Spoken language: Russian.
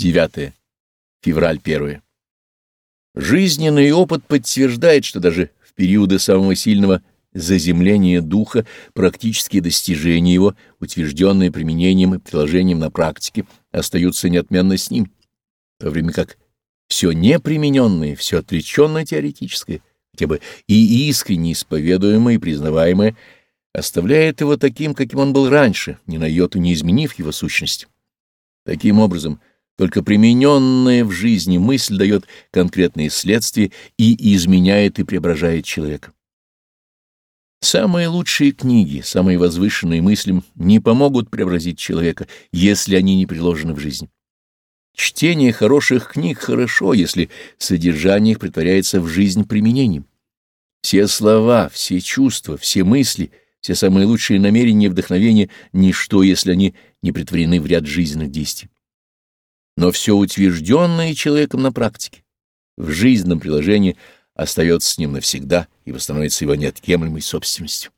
9. Февраль 1. Жизненный опыт подтверждает, что даже в периоды самого сильного заземления духа практические достижения его, утвержденные применением и приложением на практике, остаются неотменно с ним, в то время как все непримененное, все отреченное теоретическое, хотя бы и искренне исповедуемое и признаваемое, оставляет его таким, каким он был раньше, ни на йоту не изменив его сущность. Таким образом, только примененная в жизни мысль дает конкретные следствия и изменяет и преображает человека. Самые лучшие книги, самые возвышенные мысли не помогут преобразить человека, если они не приложены в жизнь. Чтение хороших книг хорошо, если содержание их притворяется в жизнь применением. Все слова, все чувства, все мысли, все самые лучшие намерения и вдохновения — ничто, если они не притворены в ряд жизненных действий но все утвержденное человеком на практике, в жизненном приложении остается с ним навсегда и становится его неотъемлемой собственностью.